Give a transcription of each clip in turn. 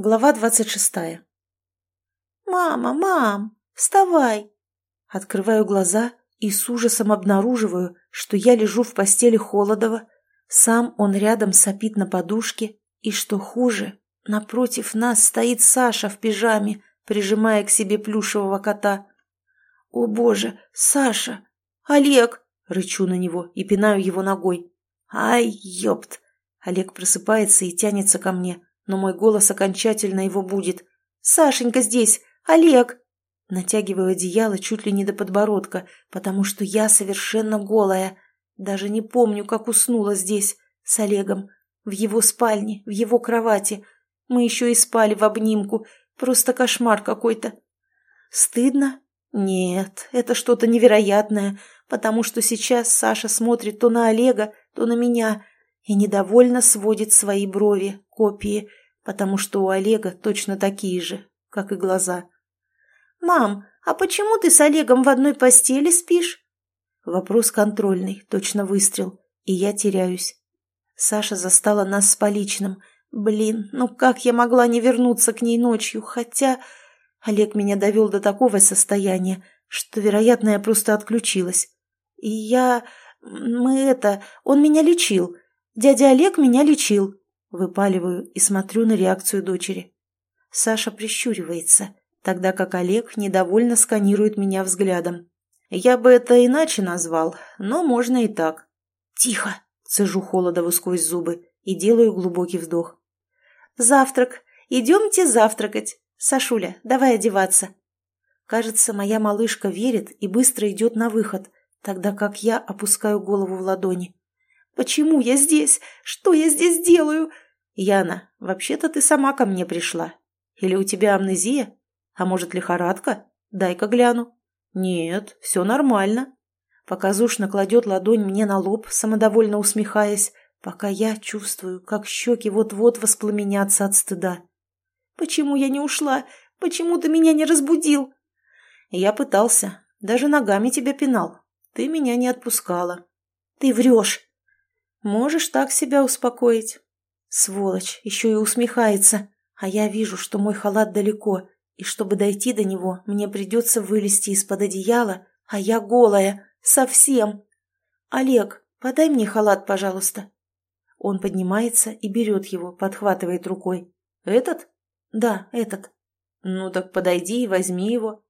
Глава двадцать шестая. «Мама, мам, вставай!» Открываю глаза и с ужасом обнаруживаю, что я лежу в постели Холодова, сам он рядом сопит на подушке, и, что хуже, напротив нас стоит Саша в пижаме, прижимая к себе плюшевого кота. «О боже, Саша! Олег!» — рычу на него и пинаю его ногой. «Ай, ёпт!» Олег просыпается и тянется ко мне но мой голос окончательно его будет. «Сашенька здесь! Олег!» Натягиваю одеяло чуть ли не до подбородка, потому что я совершенно голая. Даже не помню, как уснула здесь, с Олегом, в его спальне, в его кровати. Мы еще и спали в обнимку. Просто кошмар какой-то. Стыдно? Нет, это что-то невероятное, потому что сейчас Саша смотрит то на Олега, то на меня и недовольно сводит свои брови, копии, потому что у Олега точно такие же, как и глаза. «Мам, а почему ты с Олегом в одной постели спишь?» Вопрос контрольный, точно выстрел, и я теряюсь. Саша застала нас с поличным. Блин, ну как я могла не вернуться к ней ночью, хотя... Олег меня довел до такого состояния, что, вероятно, я просто отключилась. И я... Мы это... Он меня лечил. Дядя Олег меня лечил. Выпаливаю и смотрю на реакцию дочери. Саша прищуривается, тогда как Олег недовольно сканирует меня взглядом. Я бы это иначе назвал, но можно и так. «Тихо!» – цежу Холодову сквозь зубы и делаю глубокий вдох. «Завтрак! Идемте завтракать! Сашуля, давай одеваться!» Кажется, моя малышка верит и быстро идет на выход, тогда как я опускаю голову в ладони. Почему я здесь? Что я здесь делаю? Яна, вообще-то ты сама ко мне пришла. Или у тебя амнезия? А может, лихорадка? Дай-ка гляну. Нет, все нормально. Показушно кладет ладонь мне на лоб, самодовольно усмехаясь, пока я чувствую, как щеки вот-вот воспламенятся от стыда. Почему я не ушла? Почему ты меня не разбудил? Я пытался, даже ногами тебя пинал. Ты меня не отпускала. Ты врешь. Можешь так себя успокоить. Сволочь, еще и усмехается. А я вижу, что мой халат далеко, и чтобы дойти до него, мне придется вылезти из-под одеяла, а я голая, совсем. Олег, подай мне халат, пожалуйста. Он поднимается и берет его, подхватывает рукой. Этот? Да, этот. Ну так подойди и возьми его.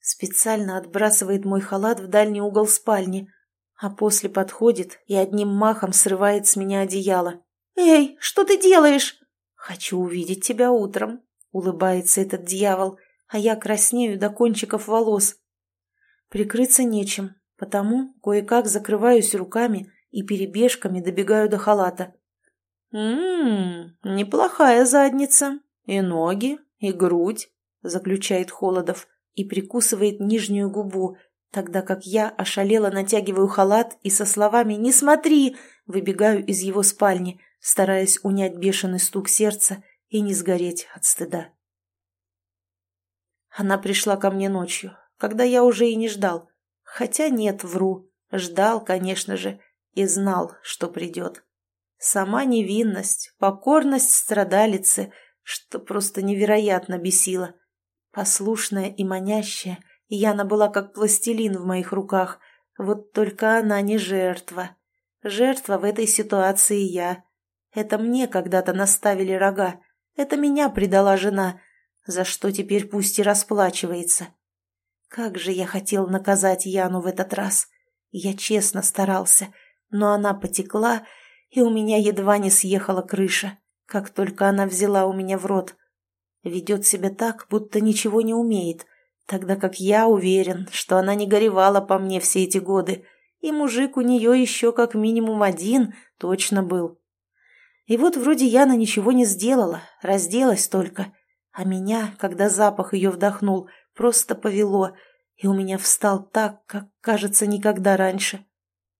Специально отбрасывает мой халат в дальний угол спальни, а после подходит и одним махом срывает с меня одеяло. «Эй, что ты делаешь?» «Хочу увидеть тебя утром», — улыбается этот дьявол, а я краснею до кончиков волос. Прикрыться нечем, потому кое-как закрываюсь руками и перебежками добегаю до халата. «Ммм, неплохая задница. И ноги, и грудь», — заключает Холодов и прикусывает нижнюю губу, тогда как я ошалела натягиваю халат и со словами «Не смотри!» выбегаю из его спальни, стараясь унять бешеный стук сердца и не сгореть от стыда. Она пришла ко мне ночью, когда я уже и не ждал. Хотя нет, вру. Ждал, конечно же, и знал, что придет. Сама невинность, покорность страдалицы, что просто невероятно бесило. Послушная и манящая — Яна была как пластилин в моих руках, вот только она не жертва. Жертва в этой ситуации я. Это мне когда-то наставили рога. Это меня предала жена, за что теперь пусть и расплачивается. Как же я хотел наказать Яну в этот раз. Я честно старался, но она потекла, и у меня едва не съехала крыша, как только она взяла у меня в рот. Ведет себя так, будто ничего не умеет, Тогда как я уверен, что она не горевала по мне все эти годы, и мужик у нее еще как минимум один точно был. И вот вроде Яна ничего не сделала, разделась только, а меня, когда запах ее вдохнул, просто повело, и у меня встал так, как, кажется, никогда раньше.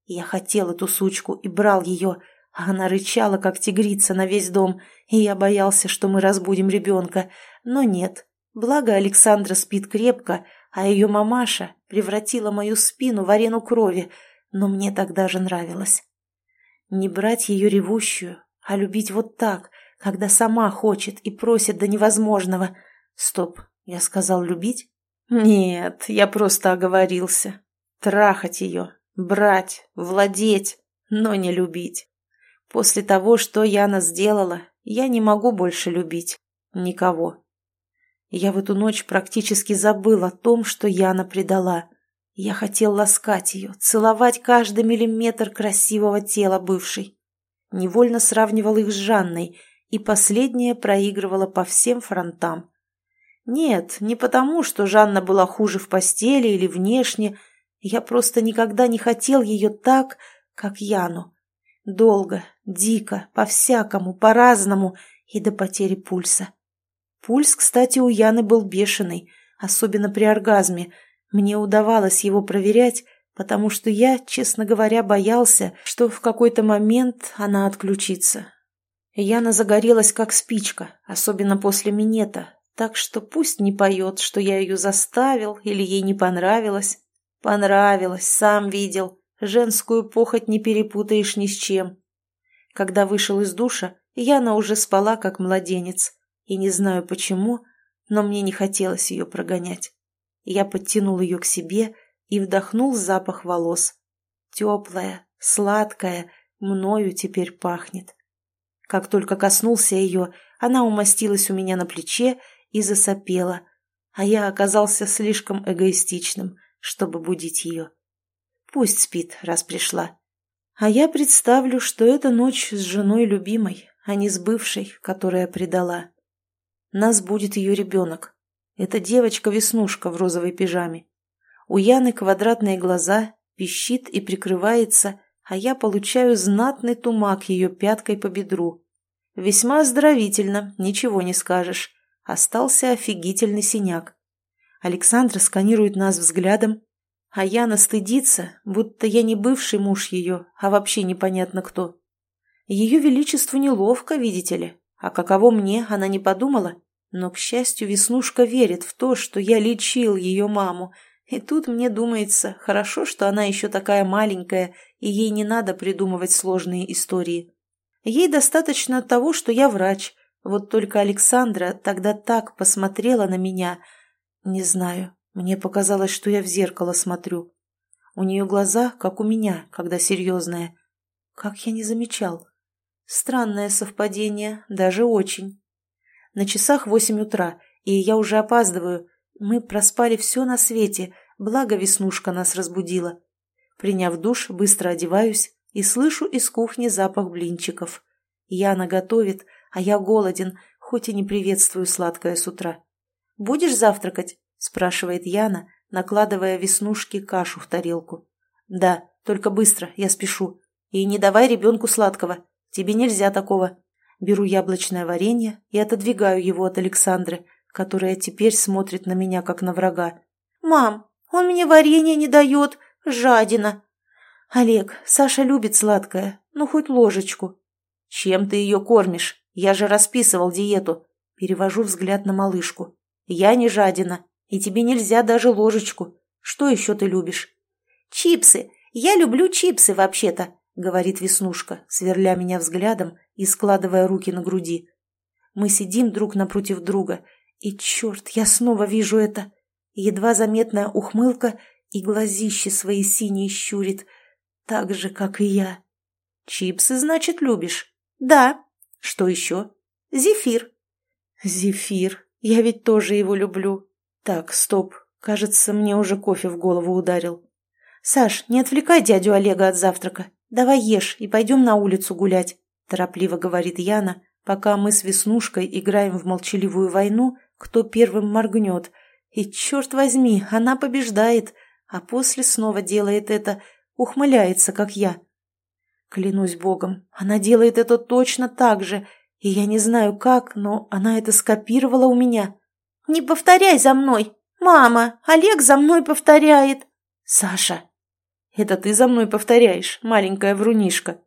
Я хотел эту сучку и брал ее, а она рычала, как тигрица, на весь дом, и я боялся, что мы разбудим ребенка, но нет, Благо Александра спит крепко, а ее мамаша превратила мою спину в арену крови, но мне тогда же нравилось. Не брать ее ревущую, а любить вот так, когда сама хочет и просит до невозможного. Стоп, я сказал любить? Нет, я просто оговорился. Трахать ее, брать, владеть, но не любить. После того, что Яна сделала, я не могу больше любить никого. Я в эту ночь практически забыл о том, что Яна предала. Я хотел ласкать ее, целовать каждый миллиметр красивого тела бывшей. Невольно сравнивал их с Жанной, и последняя проигрывала по всем фронтам. Нет, не потому, что Жанна была хуже в постели или внешне, я просто никогда не хотел ее так, как Яну. Долго, дико, по-всякому, по-разному и до потери пульса. Пульс, кстати, у Яны был бешеный, особенно при оргазме. Мне удавалось его проверять, потому что я, честно говоря, боялся, что в какой-то момент она отключится. Яна загорелась как спичка, особенно после минета, так что пусть не поет, что я ее заставил или ей не понравилось. Понравилось, сам видел. Женскую похоть не перепутаешь ни с чем. Когда вышел из душа, Яна уже спала, как младенец. И не знаю почему, но мне не хотелось ее прогонять. Я подтянул ее к себе и вдохнул запах волос. Теплая, сладкая, мною теперь пахнет. Как только коснулся ее, она умостилась у меня на плече и засопела, а я оказался слишком эгоистичным, чтобы будить ее. Пусть спит, раз пришла. А я представлю, что это ночь с женой любимой, а не с бывшей, которая предала. Нас будет ее ребенок. Это девочка-веснушка в розовой пижаме. У Яны квадратные глаза, пищит и прикрывается, а я получаю знатный тумак ее пяткой по бедру. Весьма оздоровительно, ничего не скажешь. Остался офигительный синяк. Александра сканирует нас взглядом, а Яна стыдится, будто я не бывший муж ее, а вообще непонятно кто. Ее величеству неловко, видите ли, а каково мне, она не подумала. Но, к счастью, Веснушка верит в то, что я лечил ее маму, и тут мне думается, хорошо, что она еще такая маленькая, и ей не надо придумывать сложные истории. Ей достаточно того, что я врач. Вот только Александра тогда так посмотрела на меня. Не знаю, мне показалось, что я в зеркало смотрю. У нее глаза, как у меня, когда серьезная. Как я не замечал. Странное совпадение, даже очень. На часах восемь утра, и я уже опаздываю. Мы проспали все на свете, благо Веснушка нас разбудила. Приняв душ, быстро одеваюсь и слышу из кухни запах блинчиков. Яна готовит, а я голоден, хоть и не приветствую сладкое с утра. «Будешь завтракать?» – спрашивает Яна, накладывая веснушки кашу в тарелку. «Да, только быстро, я спешу. И не давай ребенку сладкого. Тебе нельзя такого». Беру яблочное варенье и отодвигаю его от Александры, которая теперь смотрит на меня, как на врага. «Мам, он мне варенье не дает, жадина!» «Олег, Саша любит сладкое, ну хоть ложечку». «Чем ты ее кормишь? Я же расписывал диету». Перевожу взгляд на малышку. «Я не жадина, и тебе нельзя даже ложечку. Что еще ты любишь?» «Чипсы. Я люблю чипсы вообще-то», — говорит Веснушка, сверля меня взглядом и складывая руки на груди. Мы сидим друг напротив друга, и, черт, я снова вижу это. Едва заметная ухмылка и глазище свои синие щурит — так же, как и я. Чипсы, значит, любишь? Да. Что еще? Зефир. Зефир. Я ведь тоже его люблю. Так, стоп. Кажется, мне уже кофе в голову ударил. Саш, не отвлекай дядю Олега от завтрака. Давай ешь и пойдем на улицу гулять, торопливо говорит Яна, пока мы с Веснушкой играем в молчаливую войну, кто первым моргнет. И, черт возьми, она побеждает, а после снова делает это, ухмыляется, как я. Клянусь богом, она делает это точно так же, и я не знаю как, но она это скопировала у меня. «Не повторяй за мной! Мама, Олег за мной повторяет!» «Саша!» «Это ты за мной повторяешь, маленькая врунишка!»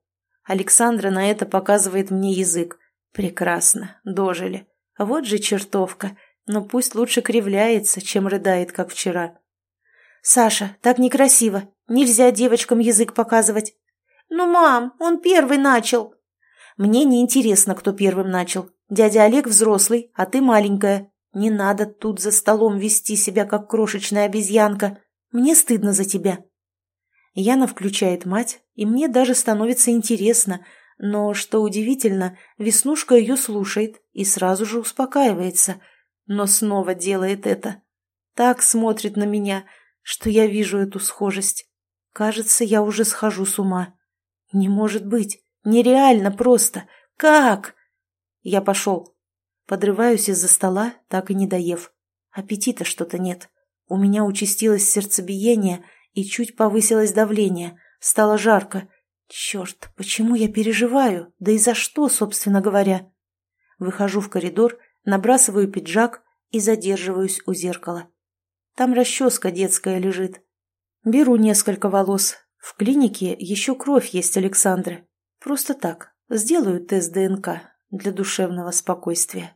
Александра на это показывает мне язык. «Прекрасно, дожили. Вот же чертовка, но пусть лучше кривляется, чем рыдает, как вчера». «Саша, так некрасиво. Нельзя девочкам язык показывать». «Ну, мам, он первый начал». Мне не интересно, кто первым начал. Дядя Олег взрослый, а ты маленькая. Не надо тут за столом вести себя, как крошечная обезьянка. Мне стыдно за тебя». Яна включает мать, и мне даже становится интересно, но, что удивительно, Веснушка ее слушает и сразу же успокаивается, но снова делает это. Так смотрит на меня, что я вижу эту схожесть. Кажется, я уже схожу с ума. Не может быть, нереально просто. Как? Я пошел. Подрываюсь из-за стола, так и не доев. Аппетита что-то нет. У меня участилось сердцебиение и чуть повысилось давление. Стало жарко. Черт, почему я переживаю? Да и за что, собственно говоря? Выхожу в коридор, набрасываю пиджак и задерживаюсь у зеркала. Там расческа детская лежит. Беру несколько волос. В клинике еще кровь есть Александры. Просто так. Сделаю тест ДНК для душевного спокойствия.